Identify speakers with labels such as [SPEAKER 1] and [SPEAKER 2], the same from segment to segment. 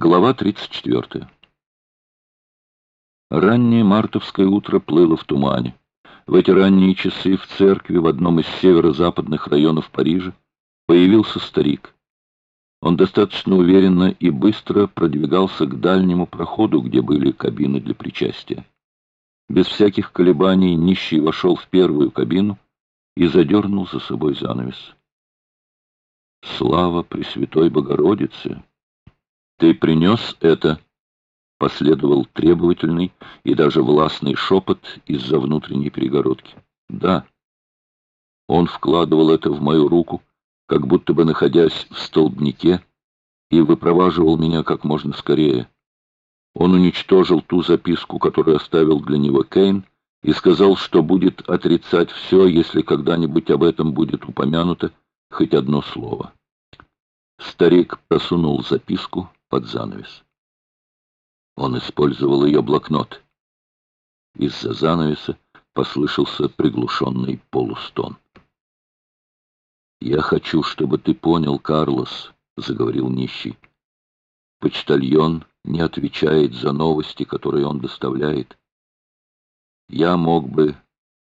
[SPEAKER 1] Глава 34. Раннее мартовское утро плыло в тумане. В эти ранние часы в церкви в одном из северо-западных районов Парижа появился старик. Он достаточно уверенно и быстро продвигался к дальнему проходу, где были кабины для причастия. Без всяких колебаний нищий вошел в первую кабину и задернул за собой занавес. «Слава Пресвятой Богородице!» «Ты принес это?» Последовал требовательный и даже властный шепот из-за внутренней перегородки. «Да». Он вкладывал это в мою руку, как будто бы находясь в столбнике, и выпроваживал меня как можно скорее. Он уничтожил ту записку, которую оставил для него Кейн, и сказал, что будет отрицать все, если когда-нибудь об этом будет упомянуто хоть одно слово. Старик просунул записку под занавес. Он использовал ее блокнот. Из-за занавеса послышался приглушенный полустон. «Я хочу, чтобы ты понял, Карлос», — заговорил нищий. «Почтальон не отвечает за новости, которые он доставляет. Я мог бы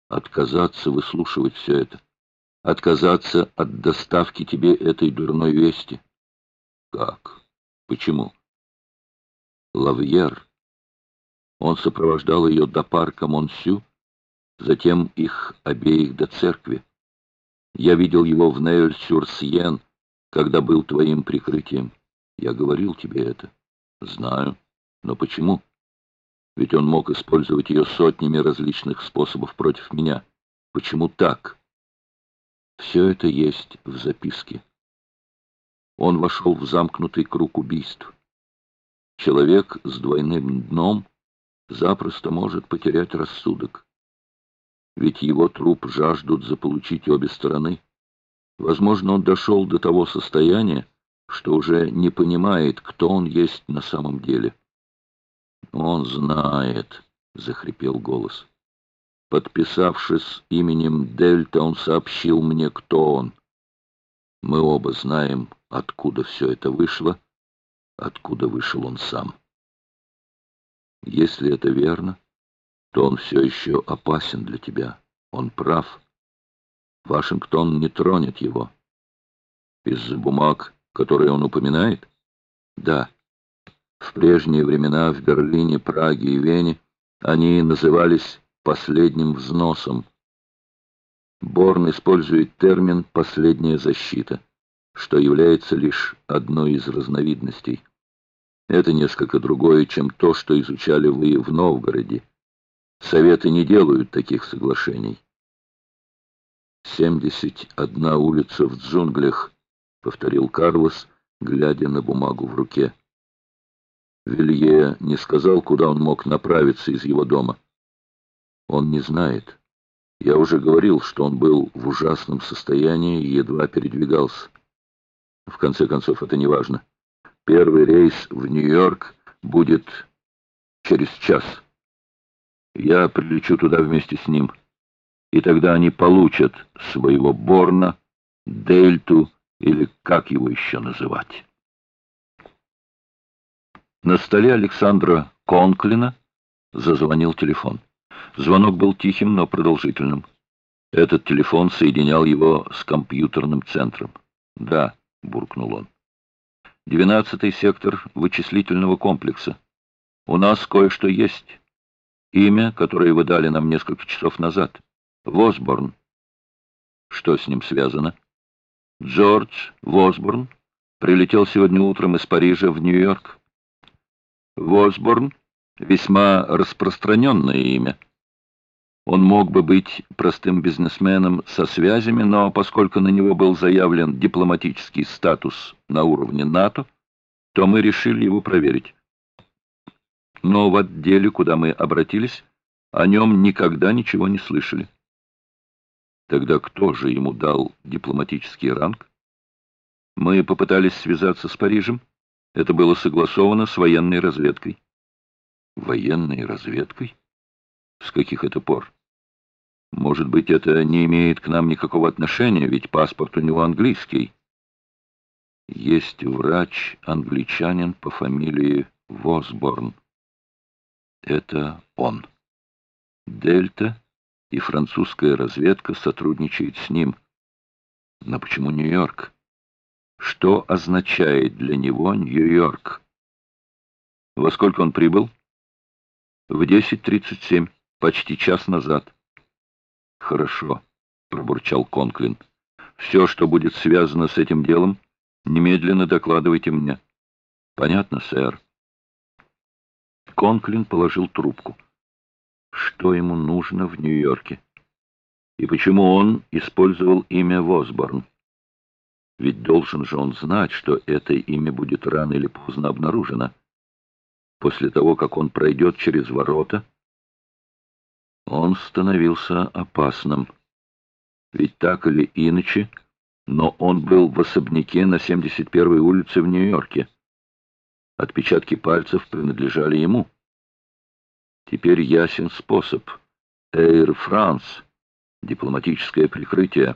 [SPEAKER 1] отказаться выслушивать все это, отказаться от доставки тебе этой дурной вести». «Как?» Почему? Лавьер. Он сопровождал ее до парка Монсю, затем их обеих до церкви. Я видел его в Нейль-Сюрсьен, когда был твоим прикрытием. Я говорил тебе это. Знаю. Но почему? Ведь он мог использовать ее сотнями различных способов против меня. Почему так? Все это есть в записке он вошел в замкнутый круг убийств. Человек с двойным дном запросто может потерять рассудок. Ведь его труп жаждут заполучить обе стороны. Возможно, он дошел до того состояния, что уже не понимает, кто он есть на самом деле. «Он знает», — захрипел голос. Подписавшись именем Дельта, он сообщил мне, кто он. Мы оба знаем, откуда все это вышло, откуда вышел он сам. Если это верно, то он все еще опасен для тебя. Он прав. Вашингтон не тронет его. Из-за бумаг, которые он упоминает? Да. В прежние времена в Берлине, Праге и Вене они назывались последним взносом. Борн использует термин «последняя защита», что является лишь одной из разновидностей. Это несколько другое, чем то, что изучали вы в Новгороде. Советы не делают таких соглашений. «Семьдесят одна улица в джунглях», — повторил Карлос, глядя на бумагу в руке. Вилье не сказал, куда он мог направиться из его дома. Он не знает. Я уже говорил, что он был в ужасном состоянии и едва передвигался. В конце концов, это не важно. Первый рейс в Нью-Йорк будет через час. Я прилечу туда вместе с ним. И тогда они получат своего Борна, Дельту или как его еще называть. На столе Александра Конклина зазвонил телефон. Звонок был тихим, но продолжительным. Этот телефон соединял его с компьютерным центром. «Да», — буркнул он. «Двенадцатый сектор вычислительного комплекса. У нас кое-что есть. Имя, которое вы дали нам несколько часов назад. Восборн. Что с ним связано? Джордж Восборн прилетел сегодня утром из Парижа в Нью-Йорк. Восборн — весьма распространенное имя». Он мог бы быть простым бизнесменом со связями, но поскольку на него был заявлен дипломатический статус на уровне НАТО, то мы решили его проверить. Но в отделе, куда мы обратились, о нем никогда ничего не слышали. Тогда кто же ему дал дипломатический ранг? Мы попытались связаться с Парижем. Это было согласовано с военной разведкой. Военной разведкой? С каких это пор? Может быть, это не имеет к нам никакого отношения, ведь паспорт у него английский. Есть врач-англичанин по фамилии Восборн. Это он. Дельта и французская разведка сотрудничает с ним. Но почему Нью-Йорк? Что означает для него Нью-Йорк? Во сколько он прибыл? В 10.37, почти час назад. Хорошо, пробурчал Конклин. Все, что будет связано с этим делом, немедленно докладывайте мне. Понятно, сэр. Конклин положил трубку. Что ему нужно в Нью-Йорке? И почему он использовал имя Восборн? Ведь должен же он знать, что это имя будет рано или поздно обнаружено. После того, как он пройдет через ворота, он становился опасным. Ведь так или иначе, но он был в особняке на 71-й улице в Нью-Йорке. Отпечатки пальцев принадлежали ему. Теперь ясен способ. Air France. Дипломатическое прикрытие.